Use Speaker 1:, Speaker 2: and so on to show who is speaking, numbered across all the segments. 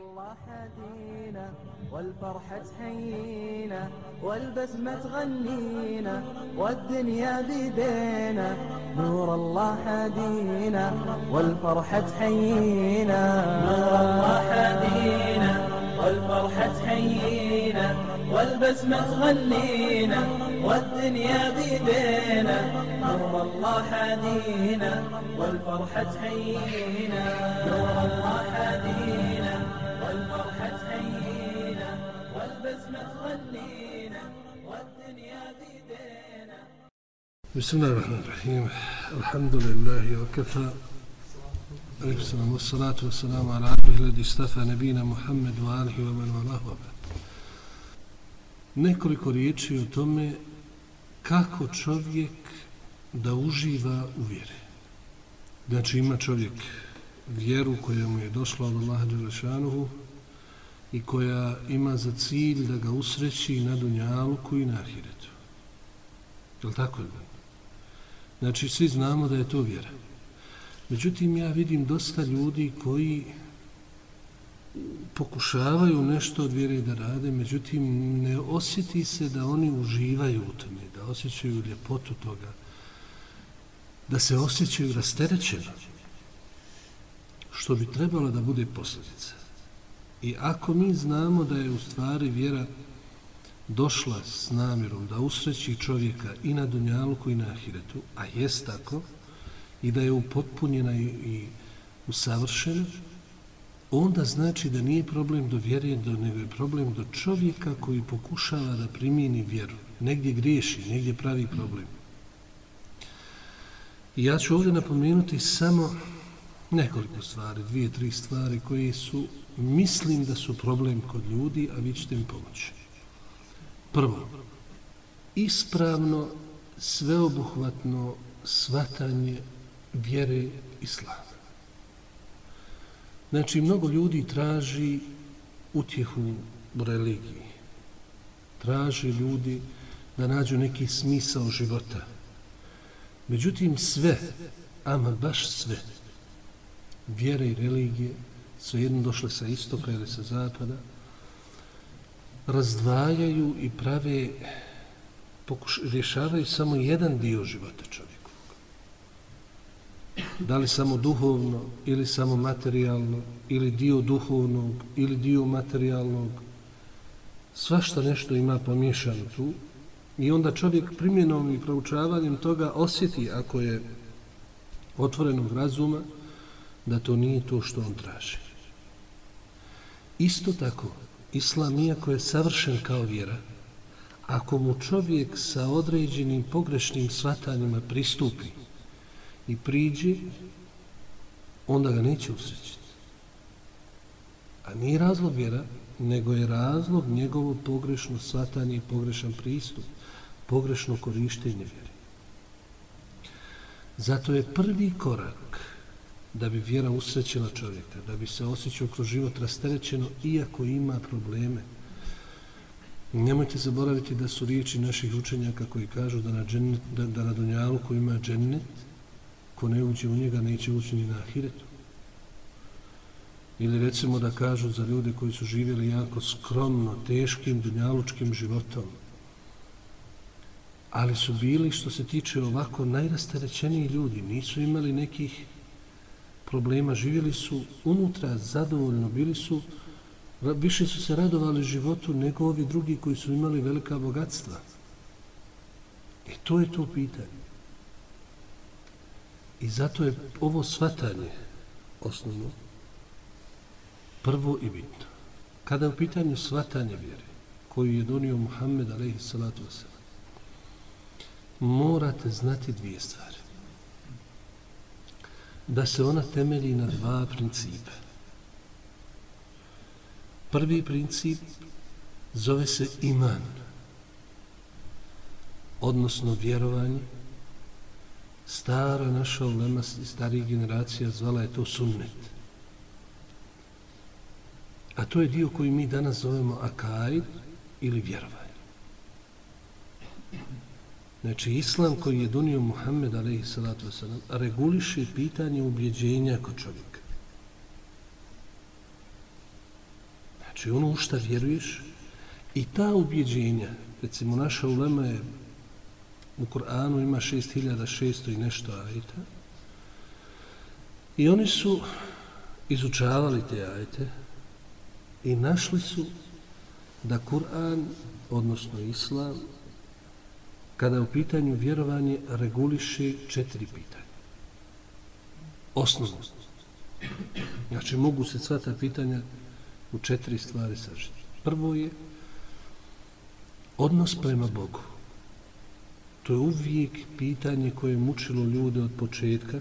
Speaker 1: الله حدينا والفرحة تحيينا والبسمة تغنينا والدنيا بيدينا نور الله حدينا والفرحة تحيينا نور الله حدينا والفرحة تحيينا والبسمة تغنينا والدنيا بيدينا نور الله حدينا والفرحة تحيينا نور الله حدينا
Speaker 2: بسم الله الرحمن الرحيم الحمد لله وكفى السلام والصلاة والسلام على عبده الذي استفى نبينا محمد وآله ومن والاه وبعد nekoliko riječi o tome kako čovjek da uživa u vjeri. Znači ima čovjek vjeru koja mu je došla od Allaha Đelešanuhu i koja ima za cilj da ga usreći na Dunjaluku i na Ahiretu. Je li tako? Znači svi znamo da je to vjera. Međutim, ja vidim dosta ljudi koji pokušavaju nešto od vjere da rade, međutim, ne osjeti se da oni uživaju u tome, da osjećaju ljepotu toga, da se osjećaju rasterećeno, što bi trebalo da bude posljedica. I ako mi znamo da je u stvari vjera došla s namjerom da usreći čovjeka i na Dunjaluku i na Ahiretu, a jest tako, i da je upotpunjena i, i usavršena, onda znači da nije problem do vjere, do, nego je problem do čovjeka koji pokušava da primijeni vjeru. Negdje griješi, negdje pravi problem. I ja ću ovdje napomenuti samo nekoliko stvari, dvije, tri stvari koje su, mislim da su problem kod ljudi, a vi ćete im pomoći. Prvo, ispravno, sveobuhvatno svatanje vjere islama. Znači, mnogo ljudi traži utjehu u religiji. Traže ljudi da nađu neki smisao života. Međutim, sve, ama baš sve, vjere i religije su jedno došle sa istoka ili sa zapada, razdvajaju i prave, pokuš, rješavaju samo jedan dio života čovjeka da li samo duhovno ili samo materijalno ili dio duhovnog ili dio materijalnog svašta nešto ima pomiješano tu i onda čovjek primjenom i proučavanjem toga osjeti ako je otvorenog razuma da to nije to što on traži. Isto tako, islam iako je savršen kao vjera, ako mu čovjek sa određenim pogrešnim svatanjima pristupi, i priđe, onda ga neće usrećiti. A nije razlog vjera, nego je razlog njegovo pogrešno svatanje i pogrešan pristup, pogrešno korištenje vjere. Zato je prvi korak da bi vjera usrećila čovjeka, da bi se osjećao kroz život rasterećeno, iako ima probleme. Nemojte zaboraviti da su riječi naših učenjaka koji kažu da na, džennet, da, da na Dunjalu koji ima džennet, ko ne uđe u njega neće ući ni na ahiretu. Ili recimo da kažu za ljude koji su živjeli jako skromno, teškim, dunjalučkim životom, ali su bili, što se tiče ovako, najrastarećeniji ljudi, nisu imali nekih problema, živjeli su unutra zadovoljno, bili su, više su se radovali životu nego ovi drugi koji su imali velika bogatstva. I to je to pitanje. I zato je ovo svatanje osnovno prvo i bitno. Kada je u pitanju svatanje vjere koju je donio Muhammed alaihi salatu wasalam, morate znati dvije stvari. Da se ona temelji na dva principa. Prvi princip zove se iman, odnosno vjerovanje, stara naša ulema i starih generacija zvala je to sunnet. A to je dio koji mi danas zovemo akaid ili vjerovanje. Znači, islam koji je donio Muhammed alaihi salatu wasalam reguliše pitanje ubjeđenja kod čovjeka. Znači ono u šta vjeruješ i ta ubjeđenja, recimo naša ulema je u Koranu ima 6600 i nešto ajeta i oni su izučavali te ajete i našli su da Kur'an, odnosno Islam, kada je u pitanju vjerovanje, reguliše četiri pitanja. Osnovno. Znači, mogu se sva ta pitanja u četiri stvari sažiti. Prvo je odnos prema Bogu. To je uvijek pitanje koje je mučilo ljude od početka,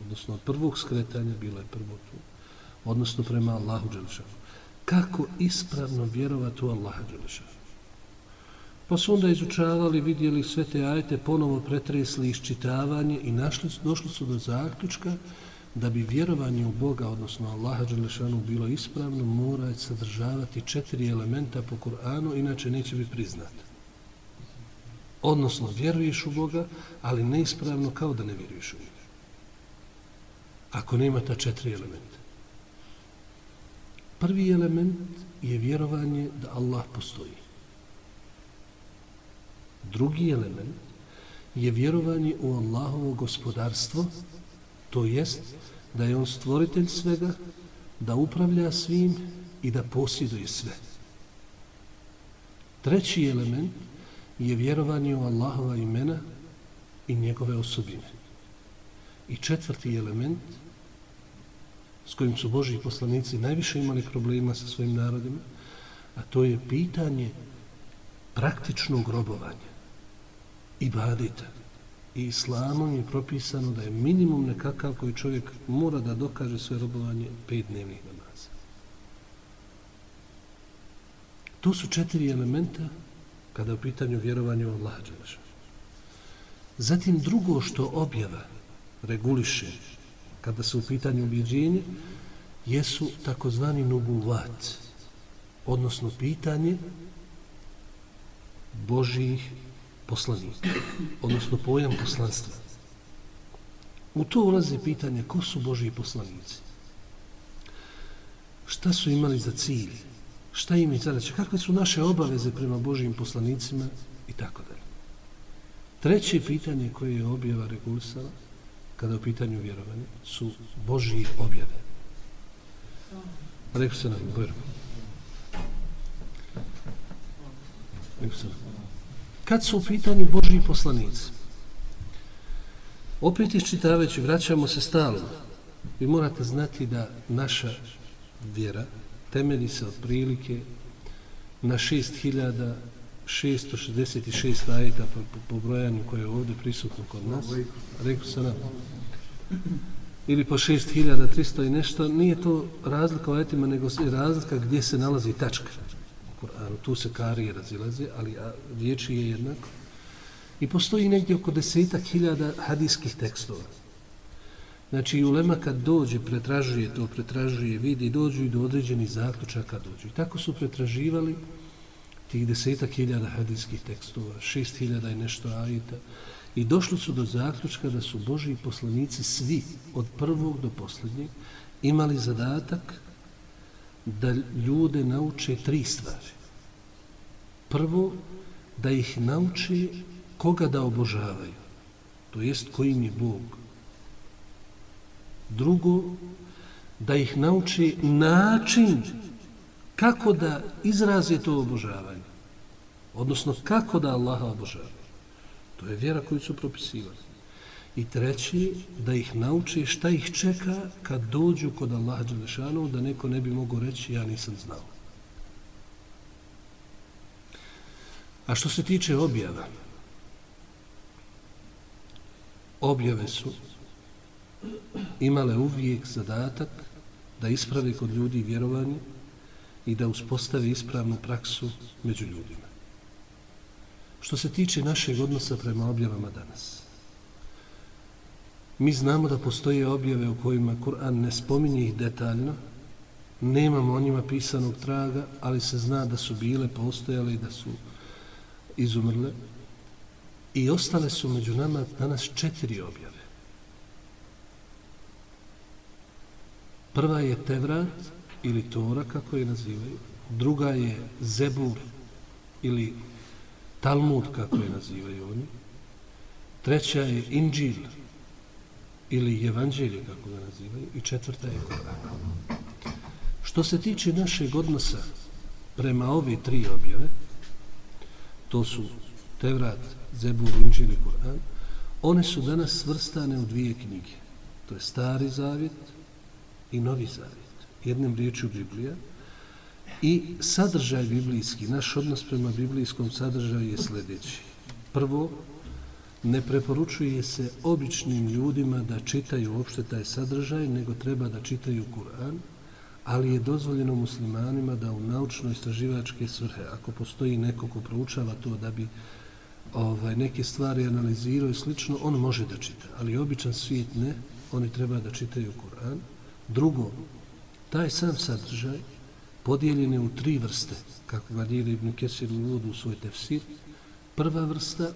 Speaker 2: odnosno od prvog skretanja, bila je prvo tu, odnosno prema Allahu Đelešanu. Kako ispravno vjerovati u Allaha Đelešanu? Pa su onda izučavali, vidjeli sve te ajete, ponovo pretresli iščitavanje i našli, došli su do zaključka da bi vjerovanje u Boga, odnosno Allaha Đelešanu, bilo ispravno, mora sadržavati četiri elementa po Kur'anu, inače neće biti priznat. Odnosno, vjeruješ u Boga, ali neispravno kao da ne vjeruješ u njega. Ako nema ta četiri elementa. Prvi element je vjerovanje da Allah postoji. Drugi element je vjerovanje u Allahovo gospodarstvo, to jest da je on stvoritelj svega, da upravlja svim i da posjeduje sve. Treći element je vjerovanje u Allahova imena i njegove osobine. I četvrti element s kojim su Boži poslanici najviše imali problema sa svojim narodima, a to je pitanje praktičnog robovanja ibadeta. I islamom je propisano da je minimum nekakav koji čovjek mora da dokaže svoje robovanje pet dnevnih namaza. To su četiri elementa kada je u pitanju vjerovanja u Allah Đeleša. Zatim drugo što objava reguliše kada su u pitanju objeđenje jesu takozvani nubuvat, odnosno pitanje Božih poslanika, odnosno pojam poslanstva. U to ulazi pitanje ko su Božji poslanici. Šta su imali za cilj? Šta im je zadaća? Kakve su naše obaveze prema Božjim poslanicima? I tako dalje. Treće pitanje koje je objava regulisala kada je u pitanju vjerovanja su Božji objave. Rekao se nam, Bojro. Rekao se nam kad su u pitanju Božji poslanici. Opet iščitavajući, vraćamo se stalno. Vi morate znati da naša vjera temelji se od prilike na 6666 ajeta po, po, po brojanju koje je ovdje prisutno kod nas. Rekao sam nam. Ili po 6300 i nešto. Nije to razlika u ajetima, nego je razlika gdje se nalazi tačka. Kur'anu. Tu se karije razilaze, ali riječi je jednako. I postoji negdje oko desetak hiljada hadijskih tekstova. Znači, ulema kad dođe, pretražuje to, pretražuje, vidi, dođu i do određenih zaključaka dođu. I tako su pretraživali tih desetak hiljada hadijskih tekstova, šest hiljada i nešto ajita. I došli su do zaključka da su Božji poslanici svi, od prvog do posljednjeg, imali zadatak da ljude nauče tri stvari. Prvo, da ih nauči koga da obožavaju, to jest kojim je Bog. Drugo, da ih nauči način kako da izraze to obožavanje. Odnosno, kako da Allaha obožavaju. To je vjera koju su propisivali. I treći, da ih nauči šta ih čeka kad dođu kod Allaha Đelešanu, da neko ne bi mogo reći ja nisam znao. A što se tiče objava, objave su imale uvijek zadatak da isprave kod ljudi vjerovanje i da uspostavi ispravnu praksu među ljudima. Što se tiče našeg odnosa prema objavama danas, Mi znamo da postoje objave u kojima Kur'an ne spominje ih detaljno, nemamo o njima pisanog traga, ali se zna da su bile, postojale i da su izumrle. I ostale su među nama danas četiri objave. Prva je Tevrat, ili Tora, kako je nazivaju. Druga je Zebur ili Talmud, kako je nazivaju oni. Treća je Inđil ili Evanđelje, kako ga nazivaju. I četvrta je Koran. Što se tiče našeg odnosa prema ove tri objave, to su Tevrat, Zebur, Inđil i Koran, one su danas svrstane u dvije knjige. To je Stari Zavjet i Novi Zavjet. Jednim riječu Biblija. I sadržaj biblijski, naš odnos prema biblijskom sadržaju je sljedeći. Prvo, ne preporučuje se običnim ljudima da čitaju uopšte taj sadržaj, nego treba da čitaju Kur'an, ali je dozvoljeno muslimanima da u naučno-istraživačke svrhe, ako postoji neko ko proučava to da bi ovaj neke stvari analizirao i slično, on može da čita, ali običan svijet ne, oni treba da čitaju Kur'an. Drugo, taj sam sadržaj podijeljen je u tri vrste, kako ga dijeli Ibn Kesir u u svoj tefsir. Prva vrsta,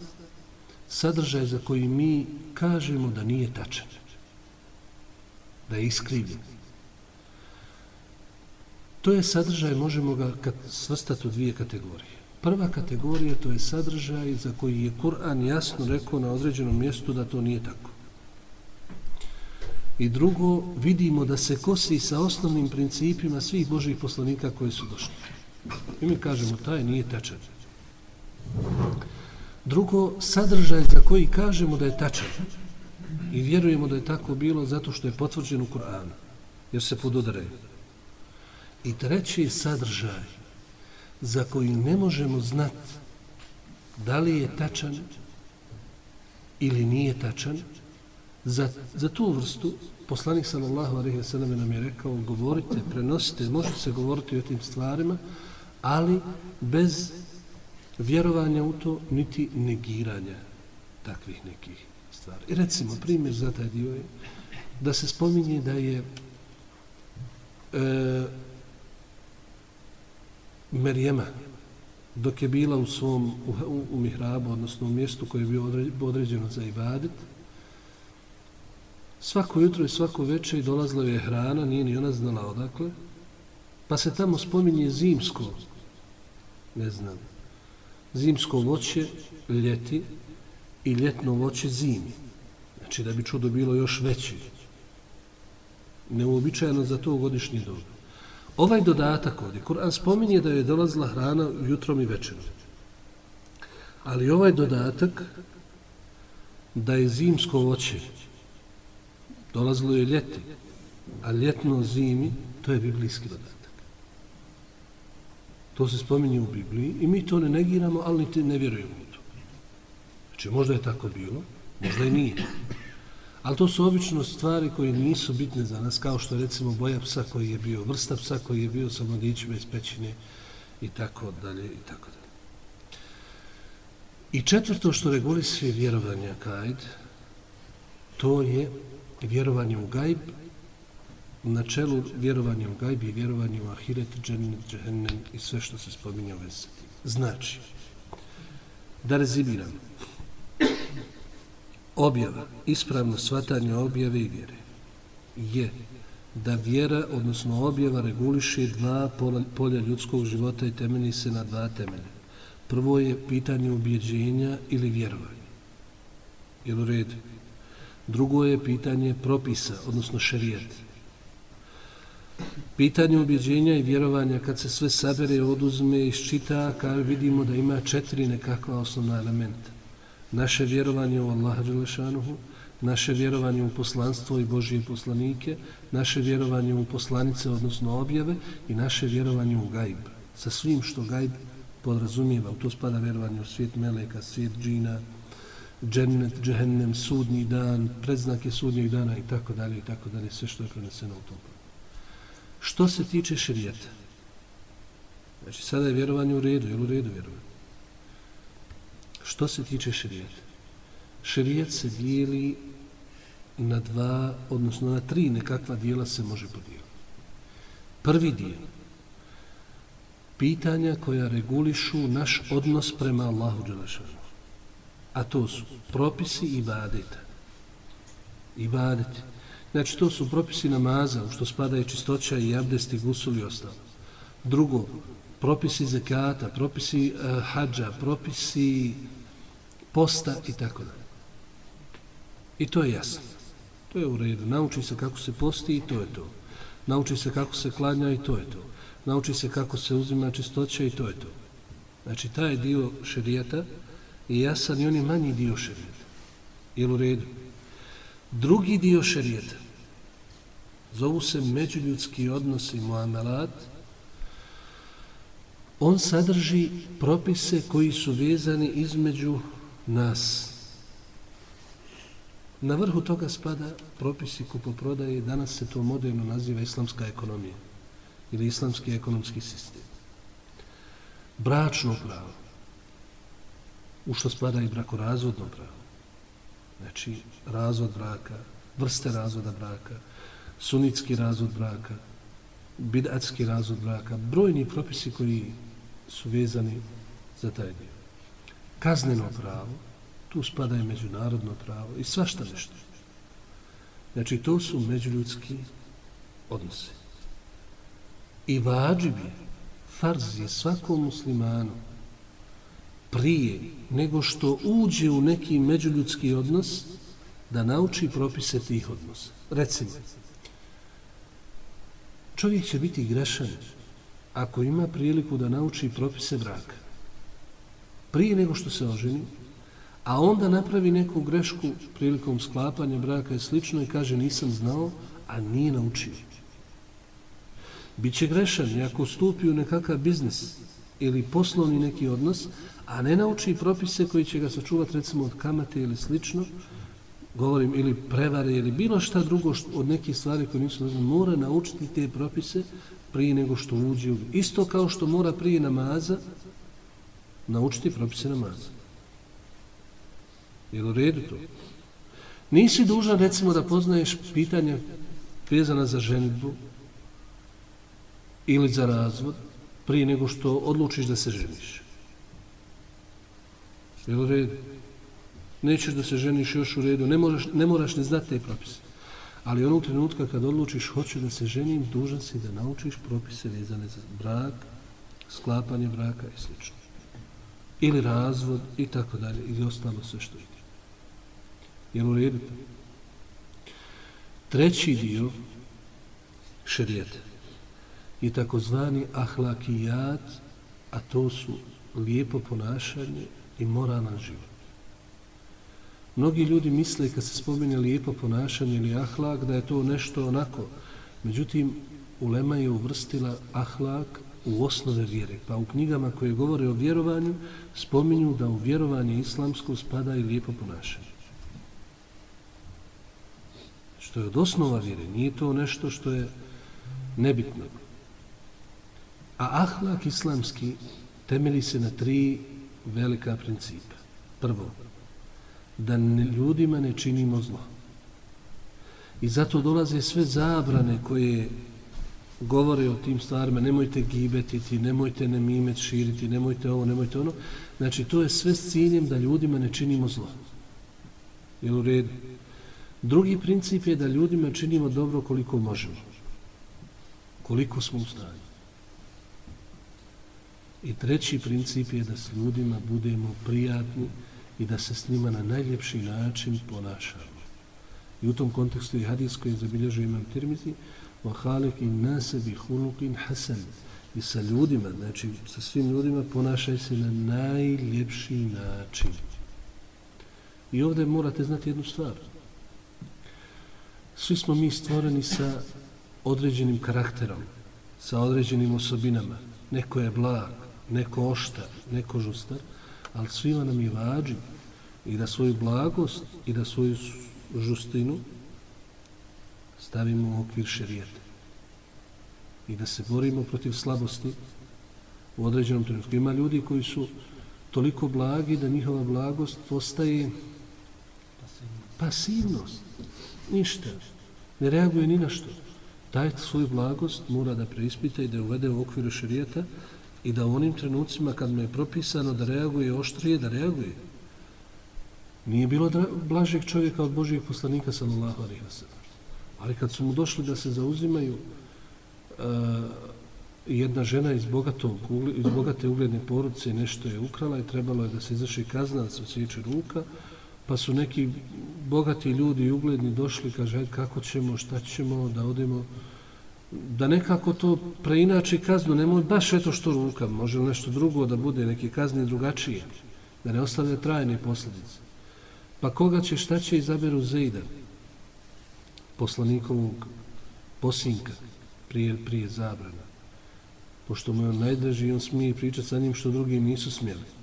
Speaker 2: sadržaj za koji mi kažemo da nije tačan, da je iskrivljen. To je sadržaj, možemo ga svrstati u dvije kategorije. Prva kategorija to je sadržaj za koji je Kur'an jasno rekao na određenom mjestu da to nije tako. I drugo, vidimo da se kosi sa osnovnim principima svih Božih poslanika koji su došli. I mi kažemo, taj nije tačan. Drugo, sadržaj za koji kažemo da je tačan. I vjerujemo da je tako bilo zato što je potvrđen u Kur'anu. Jer se podudaraju. I treći sadržaj za koji ne možemo znati da li je tačan ili nije tačan, za, za tu vrstu poslanik sallallahu alejhi ve sellem nam je rekao govorite, prenosite, možete se govoriti o tim stvarima, ali bez vjerovanja u to niti negiranja takvih nekih stvari. I recimo, primjer za taj dio je da se spominje da je e, Merjema, dok je bila u svom, u, u, u mihrabu, odnosno u mjestu koje je bio određeno za ibadet, svako jutro i svako večer dolazila je hrana, nije ni ona znala odakle, pa se tamo spominje zimsko, ne znam, zimsko voće ljeti i ljetno voće zimi. Znači da bi čudo bilo još veće. Neuobičajeno za to godišnji dobu. Ovaj dodatak ovdje, Kur'an spominje da je dolazila hrana jutrom i večerom. Ali ovaj dodatak da je zimsko voće dolazilo je ljeti, a ljetno zimi, to je biblijski dodatak. To se spominje u Bibliji i mi to ne negiramo, ali niti ne vjerujemo u to. Znači, možda je tako bilo, možda i nije. Ali to su obično stvari koje nisu bitne za nas, kao što recimo boja psa koji je bio, vrsta psa koji je bio sa mladićima iz pećine i tako dalje i tako dalje. I četvrto što regulisuje vjerovanja kajd, to je vjerovanje u gajb, na čelu vjerovanja u gajbi, i vjerovanje u ahiret, džennet, džehennem i sve što se spominje u vezi. Znači, da rezimiram, objava, ispravno svatanje objave i vjere je da vjera, odnosno objava, reguliše dva polja ljudskog života i temelji se na dva temelja. Prvo je pitanje ubjeđenja ili vjerovanja. Jel u redu? Drugo je pitanje propisa, odnosno šerijeta. Pitanje objeđenja i vjerovanja, kad se sve sabere, oduzme i ščita, kao vidimo da ima četiri nekakva osnovna elementa. Naše vjerovanje u Allaha Đelešanuhu, naše vjerovanje u poslanstvo i Božije poslanike, naše vjerovanje u poslanice, odnosno objave, i naše vjerovanje u gajb. Sa svim što gajb podrazumijeva, u to spada vjerovanje u svijet meleka, svijet džina, džennet, džehennem, sudnji dan, predznake sudnjeg dana i tako dalje i tako dalje, sve što je preneseno u tom. Što se tiče širijeta, znači sada je vjerovanje u redu, je u redu vjerovanje? Što se tiče širijeta? Širijet se dijeli na dva, odnosno na tri nekakva dijela se može podijeliti. Prvi dio, pitanja koja regulišu naš odnos prema Allahu Đelešanu a to su propisi i badeta. I badeti. Znači, to su propisi namaza, u što spada i čistoća i abdest i gusul i ostalo. Drugo, propisi zekata, propisi uh, hađa, propisi posta i tako dalje. I to je jasno. To je u redu. Nauči se kako se posti i to je to. Nauči se kako se klanja i to je to. Nauči se kako se uzima čistoća i to je to. Znači, taj dio šerijata je jasan i on je manji dio šerijata. Je u redu? Drugi dio šerijata zovu se međuljudski odnosi muamelat, on sadrži propise koji su vezani između nas. Na vrhu toga spada propisi kupoprodaje, danas se to moderno naziva islamska ekonomija ili islamski ekonomski sistem. Bračno pravo, u što spada i brakorazvodno pravo, znači razvod braka, vrste razvoda braka, sunitski razvod braka, bidatski razvod braka, brojni propisi koji su vezani za taj dio. Kazneno pravo, tu spada i međunarodno pravo i svašta nešto. Znači, to su međuljudski odnose. I vađib je, farz je svakom muslimanu prije nego što uđe u neki međuljudski odnos da nauči propise tih odnosa. Recimo, čovjek će biti grešan ako ima priliku da nauči propise braka prije nego što se oženi, a onda napravi neku grešku prilikom sklapanja braka i slično i kaže nisam znao, a nije naučio. Biće grešan i ako stupi u nekakav biznis ili poslovni neki odnos, a ne nauči propise koji će ga sačuvati recimo od kamate ili slično, govorim ili prevare ili bilo šta drugo što, od nekih stvari koje nisu dozvoljene, mora naučiti te propise prije nego što uđe u... Isto kao što mora prije namaza naučiti propise namaza. Je u redu to? Nisi dužan recimo da poznaješ pitanja vezana za ženitbu ili za razvod prije nego što odlučiš da se ženiš. Je u redu? Nećeš da se ženiš još u redu, ne moraš, ne moraš ne znati te propise. Ali onog trenutka kad odlučiš hoću da se ženim, dužan si da naučiš propise vezane za brak, sklapanje braka i sl. Ili razvod i tako dalje, ili ostalo sve što ide. Je u redu? Treći dio šerijeta je takozvani ahlakijat, a to su lijepo ponašanje i moralan život. Mnogi ljudi misle kad se spomene lijepo ponašanje ili ahlak da je to nešto onako. Međutim, Ulema je uvrstila ahlak u osnove vjere. Pa u knjigama koje govore o vjerovanju spominju da u vjerovanje islamsko spada i lijepo ponašanje. Što je od osnova vjere, nije to nešto što je nebitno. A ahlak islamski temeli se na tri velika principa. Prvo, da ne, ljudima ne činimo zlo. I zato dolaze sve zabrane koje govore o tim stvarima, nemojte gibetiti, nemojte nemimet širiti, nemojte ovo, nemojte ono. Znači, to je sve s ciljem da ljudima ne činimo zlo. Je u redu? Drugi princip je da ljudima činimo dobro koliko možemo. Koliko smo u stanju. I treći princip je da s ljudima budemo prijatni, i da se s njima na najljepši način ponašamo. I u tom kontekstu je hadis koji je zabilježio imam Tirmizi wa halik in nase bi hulukin hasan i sa ljudima, znači sa svim ljudima ponašaj se na najljepši način. I ovdje morate znati jednu stvar. Svi smo mi stvoreni sa određenim karakterom, sa određenim osobinama. Neko je blag, neko oštar, neko žustar, ali svima nam je vađi i da svoju blagost i da svoju žustinu stavimo u okvir šerijete i da se borimo protiv slabosti u određenom trenutku. Ima ljudi koji su toliko blagi da njihova blagost postaje pasivnost. Ništa. Ne reaguje ni na što. Taj svoju blagost mora da preispita i da uvede u okviru šerijeta i da u onim trenucima kad mu je propisano da reaguje oštrije, da reaguje. Nije bilo blažeg čovjeka od Božijeg poslanika sallallahu alaihi wa sallam. Ali kad su mu došli da se zauzimaju uh, jedna žena iz, bogatog, iz bogate ugledne porodice nešto je ukrala i trebalo je da se izaši kazna, da se osjeće ruka, pa su neki bogati ljudi i ugledni došli, kaže, kako ćemo, šta ćemo, da odemo, da nekako to preinači kaznu, nemoj baš eto što ruka, može nešto drugo da bude, neke kazne drugačije, da ne ostane trajne posljedice. Pa koga će, šta će izaberu Zejda, poslanikovog posinka, prije, prije zabrana. Pošto mu je on najdraži, on smije pričati sa njim što drugi nisu smjeli.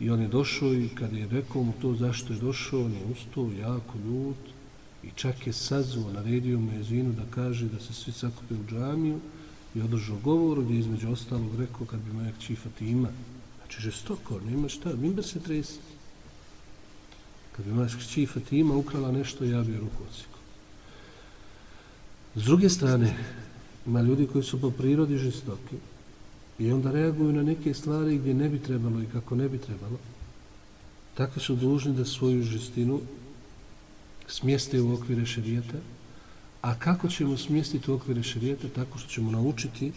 Speaker 2: I on je došao i kad je rekao mu to zašto je došao, on je ustao jako ljut i čak je sazvao, naredio mu da kaže da se svi sakupe u džamiju i održao govor gdje između ostalog rekao kad bi moja kći Fatima, znači žestoko, nema šta, mimber se tresi. Kad bi moja kći Fatima ukrala nešto, ja bi ruku odsikao. S druge strane, ima ljudi koji su po prirodi žestoki i onda reaguju na neke stvari gdje ne bi trebalo i kako ne bi trebalo. Tako su dužni da svoju žestinu smjeste u okvire šerijeta. A kako ćemo smjestiti u okvire šerijeta? Tako što ćemo naučiti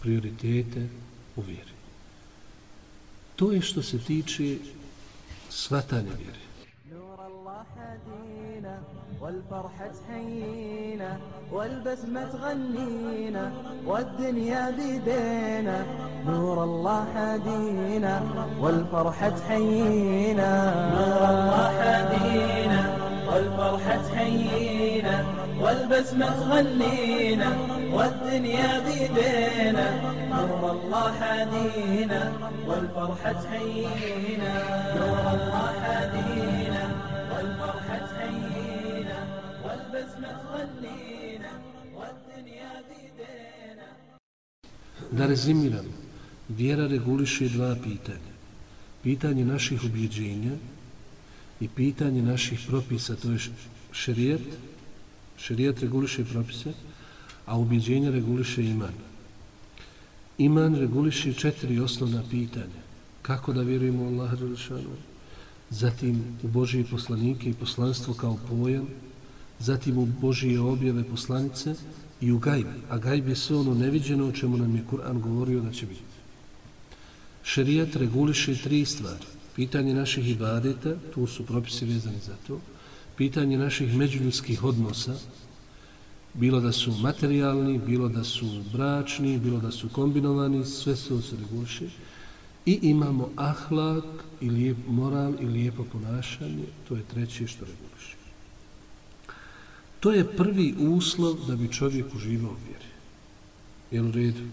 Speaker 2: prioritete u vjeri. To je što se tiče svatanja vjeri. والفرحة تحيينا والبسمة تغنينا والدنيا بيدينا نور الله حدينا والفرحة تحيينا نور الله حدينا والفرحة تحيينا والبسمة تغنينا والدنيا بيدينا نور الله حدينا والفرحة تحيينا نور الله حدينا والفرحة تحيينا والبسمة تغنينا والدنيا بيدينا Da rezimiram, vjera reguliše dva pitanja. Pitanje naših ubjeđenja i pitanje naših propisa, to je šerijet. Šerijet reguliše propise, a ubjeđenja reguliše iman. Iman reguliše četiri osnovna pitanja. Kako da vjerujemo u Allaha Đelešanu? Zatim u Božije poslanike i poslanstvo kao pojam, zatim u Božije objave poslanice i u gajb. A gajb je sve ono neviđeno o čemu nam je Kur'an govorio da će biti. Šerijat reguliše tri stvari. Pitanje naših ibadeta, tu su propisi vezani za to. Pitanje naših međuljudskih odnosa, bilo da su materijalni, bilo da su bračni, bilo da su kombinovani, sve se se reguliše. I imamo ahlak i lijep moral i lijepo ponašanje, to je treće što reguliše. To je prvi uslov da bi čovjek uživao vjeri. Jel u redu?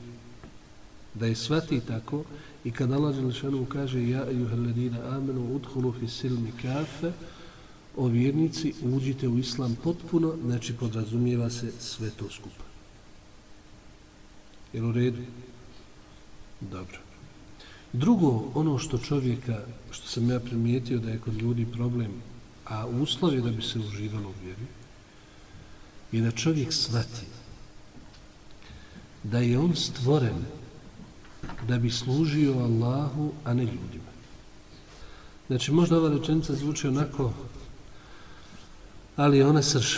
Speaker 2: Da je svati tako i kad Allah Đelešanu kaže ja juhaladina amenu udhulu fi silmi kafe o vjernici uđite u islam potpuno, znači podrazumijeva se sve to skupa. Jel u redu? Dobro. Drugo, ono što čovjeka, što sam ja primijetio da je kod ljudi problem, a uslov je da bi se uživalo u vjeri, je da čovjek svati da je on stvoren da bi služio Allahu, a ne ljudima. Znači, možda ova rečenica zvuči onako, ali je ona srž.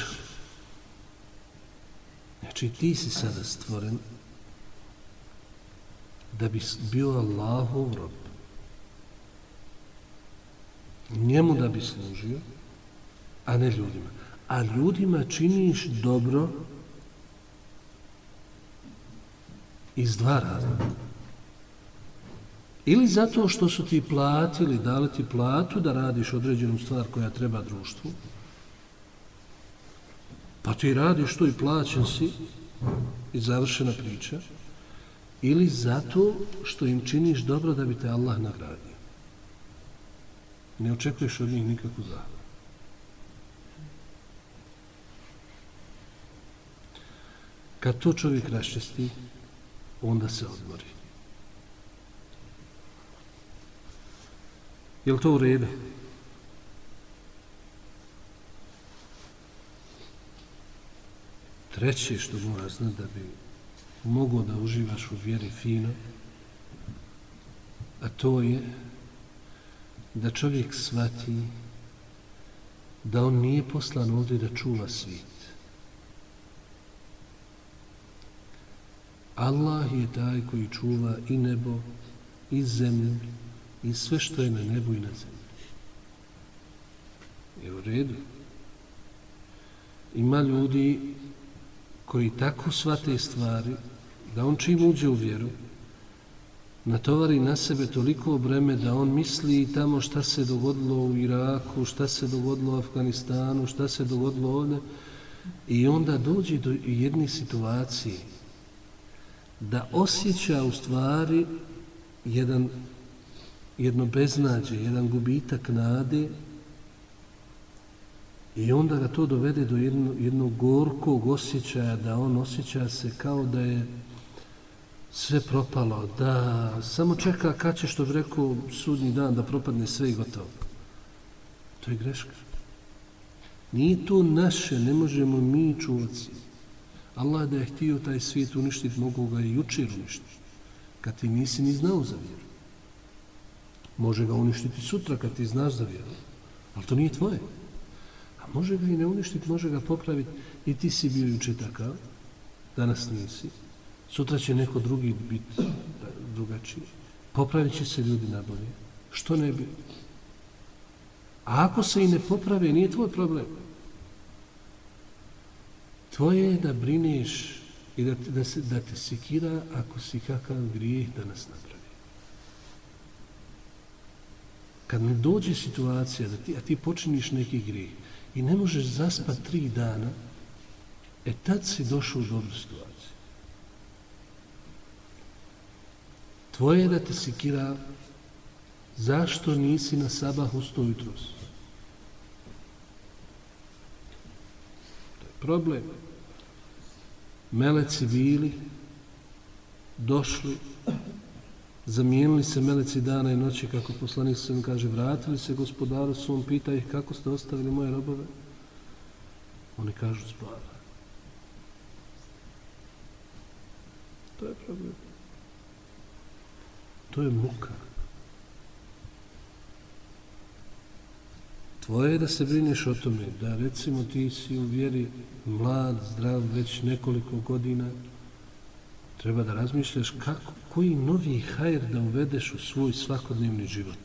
Speaker 2: Znači, ti si sada stvoren da bi bio Allahov rob. Njemu da bi služio, a ne ljudima. A ljudima činiš dobro iz dva razloga. Ili zato što su ti platili, dali ti platu da radiš određenu stvar koja treba društvu, pa ti radiš to i plaćen si i završena priča, ili zato što im činiš dobro da bi te Allah nagradio. Ne očekuješ od njih nikakvu zahvalu. Kad to čovjek raščesti, onda se odmori. Je li to u redu? Treće što mora znati da bi mogao da uživaš u vjeri fino, a to je da čovjek shvati da on nije poslan ovdje da čuva svijet. Allah je taj koji čuva i nebo, i zemlju, i sve što je na nebu i na zemlji. Je u redu. Ima ljudi koji tako svate stvari da on čim uđe u vjeru, natovari na sebe toliko breme da on misli tamo šta se dogodilo u Iraku, šta se dogodilo u Afganistanu, šta se dogodilo ovdje i onda dođe do jedne situacije da osjeća u stvari jedan, jedno beznađe, jedan gubitak nade i onda ga to dovede do jedno, jednog gorkog osjećaja da on osjeća se kao da je sve propalo, da samo čeka kad će što bi rekao sudnji dan da propadne sve i gotovo. To je greška. Nije to naše, ne možemo mi čuvati. Allah da je htio taj svijet uništiti, mogu ga i jučer uništiti. Kad ti nisi ni znao za vjeru. Može ga uništiti sutra kad ti znaš za vjeru. Ali to nije tvoje. A može ga i ne uništiti, može ga popraviti. I ti si bio juče takav, danas nisi. Sutra će neko drugi biti e, drugačiji. Popravit će se ljudi na bolje. Što ne bi? A ako se i ne poprave, nije tvoj problem. Tvoje je da brineš i da, da, se, da te sikira ako si kakav grijeh danas napravi. Kad mi dođe situacija da ti, a ti počiniš neki grijeh i ne možeš zaspati tri dana, e tad si došao u dobru situaciju. Tvoje je da te sikira zašto nisi na sabah ustao jutro. To je problem. Meleci bili, došli, zamijenili se meleci dana i noći, kako poslanik sam kaže, vratili se gospodaru svom, pita ih kako ste ostavili moje robove. Oni kažu spava. To je problem. To je muka. Tvoje je da se brineš o tome, da recimo ti si u vjeri mlad, zdrav, već nekoliko godina, treba da razmišljaš kako, koji novi hajr da uvedeš u svoj svakodnevni život.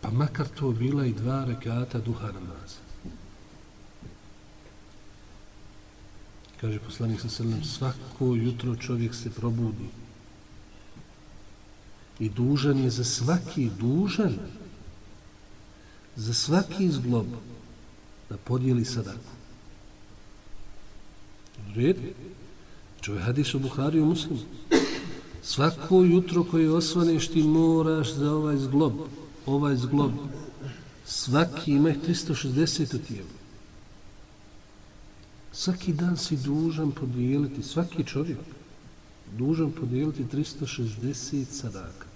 Speaker 2: Pa makar to bila i dva rekata duha namaza. kaže poslanik sa srlem, svako jutro čovjek se probudi i dužan je za svaki dužan za svaki zglob da podijeli sadaku. Red? Čovjek znači, hadis u Buhari u muslimu. Svako jutro koje osvaneš ti moraš za ovaj zglob, ovaj zglob. Svaki ima 360 u tijelu. Svaki dan si dužan podijeliti, svaki čovjek dužan podijeliti 360 sadaka.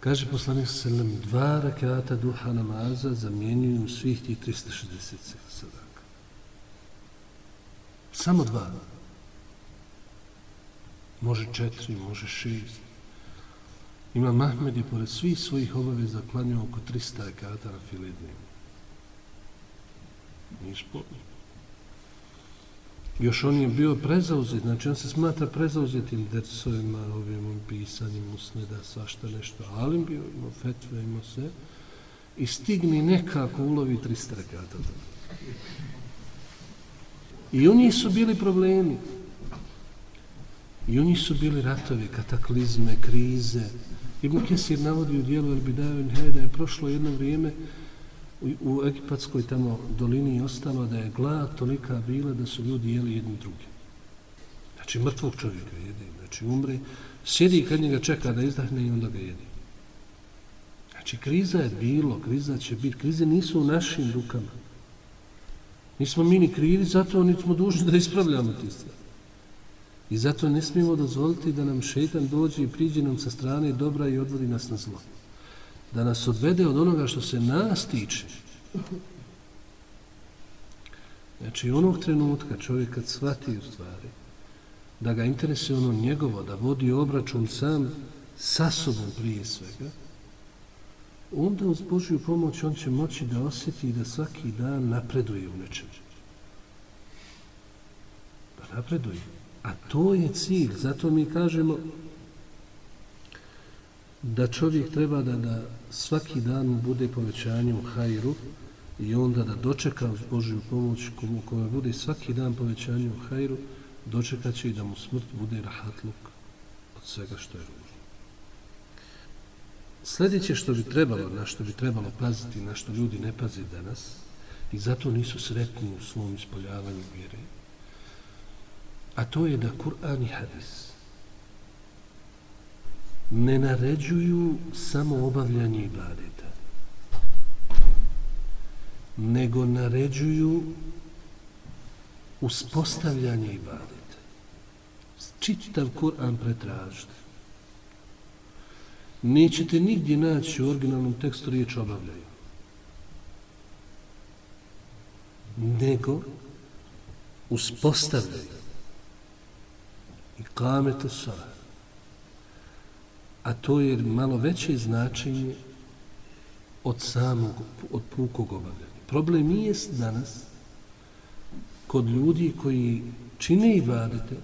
Speaker 2: Kaže poslanik sallam, dva rakata duha namaza zamjenjuju svih tih 360 sadaka. Samo dva. Može četiri, može šest. Ima Mahmed je pored svih svojih obaveza klanio oko 300 rekata na filedniju. Nije sporno. Još on je bio prezauzet, znači on se smatra prezauzetim dercovima, ovim pisanjem usneda, svašta nešto, ali bio, imao fetve, imao sve, i stigni nekako ulovi 300 rekata. I oni su bili problemi. I oni su bili ratovi, kataklizme, krize. Ibn Kesir navodi u dijelu Elbidaju da je prošlo jedno vrijeme u, u Egipatskoj tamo dolini ostalo da je glad tolika bila da su ljudi jeli jedni drugi. Znači mrtvog čovjeka jede, znači umre, sjedi kad njega čeka da izdahne i onda ga jedi. Znači kriza je bilo, kriza će biti, krize nisu u našim rukama. Nismo mi ni krivi, zato nismo dužni da ispravljamo ti stvari. I zato ne smijemo dozvoliti da nam šetan dođe i priđe nam sa strane dobra i odvodi nas na zlo da nas odvede od onoga što se nas tiče. Znači, onog trenutka čovjek kad shvati u stvari, da ga interesuje ono njegovo, da vodi obračun sam sa sobom prije svega, onda uz Božju pomoć on će moći da osjeti da svaki dan napreduje u nečem. Da napreduje. A to je cilj. Zato mi kažemo da čovjek treba da, da svaki dan bude povećanje u hajru i onda da dočeka uz Božju pomoć komu koja bude svaki dan povećanje u hajru, dočekat će i da mu smrt bude rahatluk od svega što je ružno. Sljedeće što bi trebalo, na što bi trebalo paziti, na što ljudi ne pazi danas, i zato nisu sretni u svom ispoljavanju vjere, a to je da Kur'an i Hadis ne naređuju samo obavljanje ibadeta, nego naređuju uspostavljanje ibadeta. Čitav Kur'an pretražite nećete nigdje naći u originalnom tekstu riječ obavljaju. Nego uspostavljaju i kametu sara. A to je malo veće značenje od samog, od pukog obavljanja. Problem nije danas kod ljudi koji čine i vadite,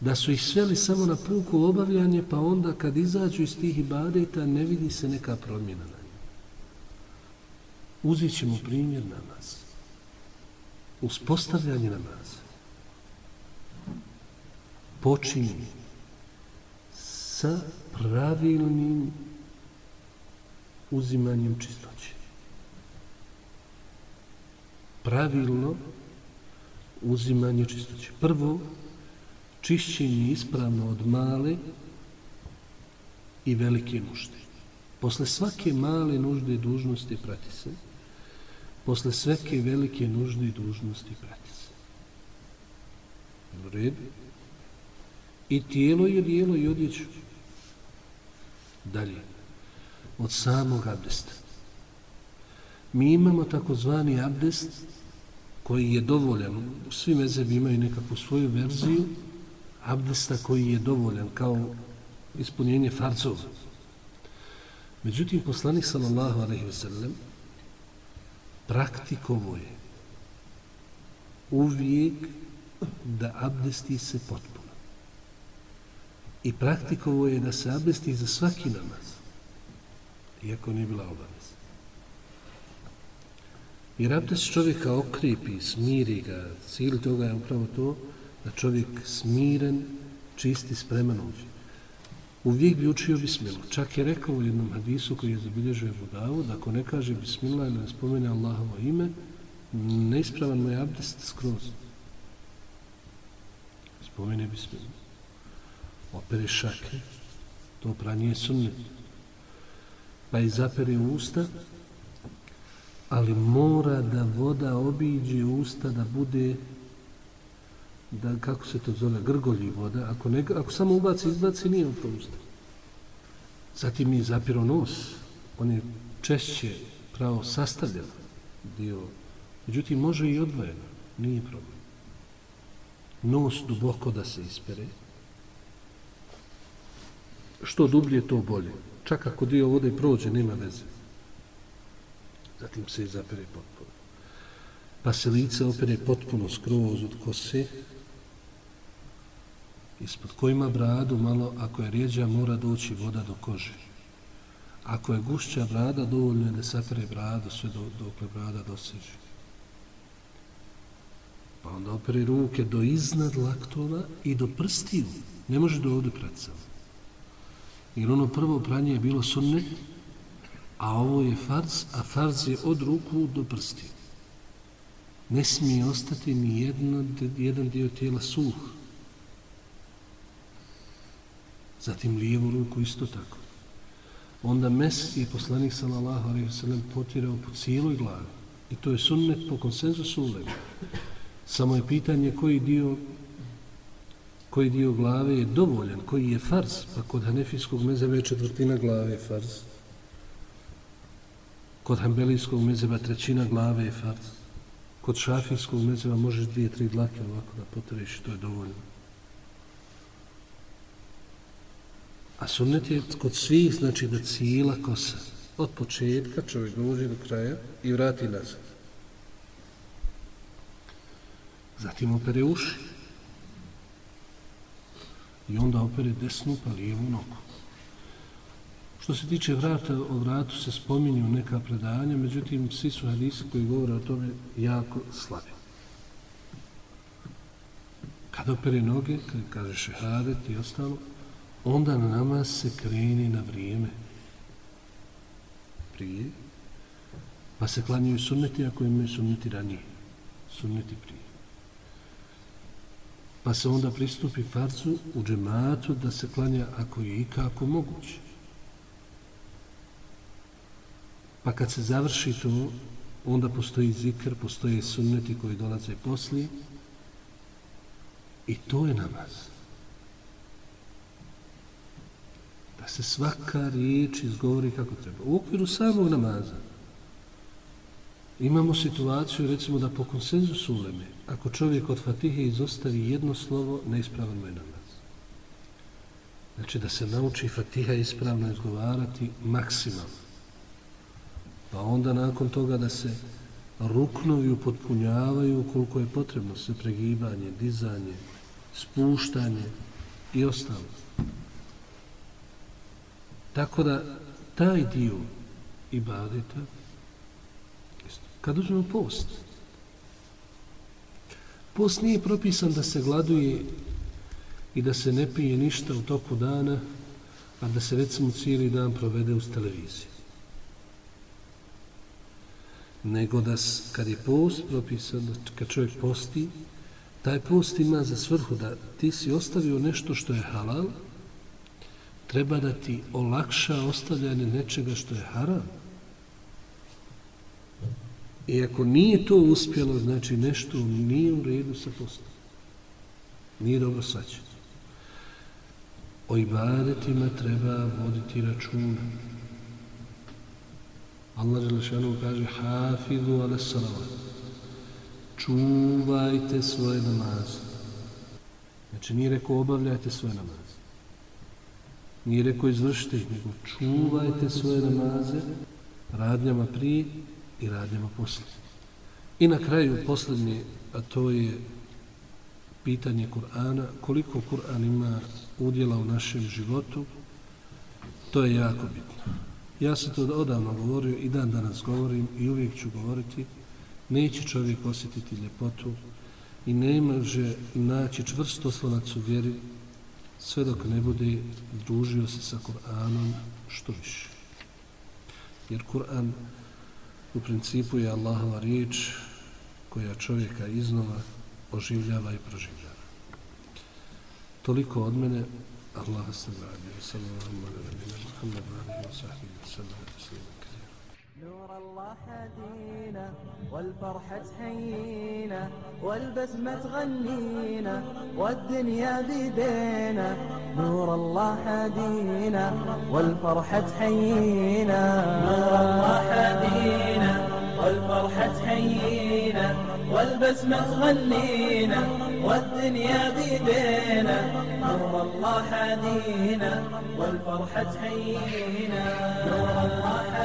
Speaker 2: da su ih sveli samo na puku obavljanje, pa onda kad izađu iz tih ibadeta ne vidi se neka promjena na njima. Uzit ćemo primjer namaz. Uspostavljanje namaza. Počinje sa pravilnim uzimanjem čistoće. Pravilno uzimanje čistoće. Prvo, čišćenje ispravno od male i velike nužde. Posle svake male nužde i dužnosti prati se. Posle svake velike nužde i dužnosti prati se. U redu. I tijelo je dijelo i odjeću. Dalje. Od samog abdesta. Mi imamo takozvani abdest koji je dovoljan. Svi mezebi imaju nekakvu svoju verziju abdesta koji je dovoljan kao ispunjenje farcova. Međutim, poslanik sallallahu alaihi ve sellem praktikovo je uvijek da abdesti se potpuno. I praktikovo je da se abdesti za svaki namaz, iako nije bila obaveza. Jer abdest čovjeka okripi, smiri ga, cilj toga je upravo to, da čovjek smiren, čisti, spreman uđe. Uvijek bi učio bismilu. Čak je rekao u jednom hadisu koji je zabilježio Budavu, da ako ne kaže bismila ili ne spomene Allahovo ime, neispravan mu je abdest skroz. Spomene bismilu. Opere šake. To pranje je sunnet. Pa i zapere usta, ali mora da voda obiđe usta da bude da kako se to zove grgolji voda ako ne ako samo ubaci izbaci nije usta. Zatim mi zapiro nos on je češće pravo sastavljen dio međutim može i odvojeno nije problem. Nos duboko da se ispere. Što dublje to bolje. Čak ako dio vode prođe nema veze. Zatim se i zapere potpuno. Pa se lice opere potpuno skroz od kose ispod kojima bradu malo, ako je rijeđa, mora doći voda do kože. Ako je gušća brada, dovoljno je da sapere bradu sve do, dokle brada doseže. Pa onda opere ruke do iznad laktova i do prstiju. Ne može do ovdje pred sam. Jer ono prvo pranje je bilo sunne, a ovo je farz, a farz je od ruku do prstiju. Ne smije ostati ni jedno, jedan dio tijela suh zatim lijevu ruku isto tako. Onda mes je poslanik sallallahu alaihi wasallam potirao po cijeloj glavi. I to je sunnet po konsenzusu ulema. Samo je pitanje koji dio koji dio glave je dovoljan, koji je farz, pa kod hanefijskog mezeba je četvrtina glave farz. Kod hanbelijskog mezeba trećina glave je farz. Kod šafijskog mezeba možeš dvije, tri dlake ovako da potreš, to je dovoljno. A sunnet je kod svih, znači da cijela kosa Od početka čovjek dođe do kraja i vrati nazad. Zatim opere uši. I onda opere desnu pa lijevu nogu. Što se tiče vrata, o vratu se spominju neka predanja, međutim, svi su hadisi koji govore o tome jako slabi. Kad opere noge, kad kaže šehadet i ostalo, onda na namaz se kreni na vrijeme prije, pa se klanjaju sunneti ako imaju sunneti ranije. Sunneti prije. Pa se onda pristupi farcu u džematu da se klanja ako je ikako moguće. Pa kad se završi to, onda postoji zikr, postoje sunneti koji dolaze poslije i to je namaz. Da se svaka riječ izgovori kako treba. U okviru samog namaza imamo situaciju, recimo da po konsenzusu uleme, ako čovjek od fatihe izostavi jedno slovo, neispravan mu je namaz. Znači da se nauči fatiha ispravno izgovarati maksimalno pa onda nakon toga da se ruknovi upotpunjavaju koliko je potrebno se pregibanje, dizanje, spuštanje i ostalo. Tako da taj dio ibadeta, kad uzmemo post, post nije propisan da se gladuje i da se ne pije ništa u toku dana, a da se recimo cijeli dan provede uz televiziju. Nego da kad je post propisan, kad čovjek posti, taj post ima za svrhu da ti si ostavio nešto što je halal, treba da ti olakša ostavljanje nečega što je haram. I ako nije to uspjelo, znači nešto nije u redu sa postom. Nije dobro svaćati. O ibadetima treba voditi računa. Allah Želešanu kaže Hafidu ala salavat. Čuvajte svoje namaze. Znači nije rekao obavljajte svoje namaze. Nije rekao izvršite ih, nego čuvajte svoje namaze radnjama prije i radnjama poslije. I na kraju posljednje, a to je pitanje Kur'ana, koliko Kur'an ima udjela u našem životu, to je jako bitno. Ja sam to odavno govorio i dan danas govorim i uvijek ću govoriti. Neće čovjek osjetiti ljepotu i ne može naći čvrst oslonac u vjeri sve dok ne bude družio se sa Kur'anom što više. Jer Kur'an u principu je Allahova riječ koja čovjeka iznova oživljava i proživljava. Toliko od mene. Allah se radi. Salamu alaikum wa rahmatullahi wa barakatuh. نور الله هدينا والفرحة تحيينا والبسمة تغنينا والدنيا بيدينا. نور الله هدينا والفرحة تحيينا. نور الله هدينا والفرحة تحيينا والبسمة تغنينا والدنيا بيدينا. نور الله حدينا والفرحة تحيينا. نور الله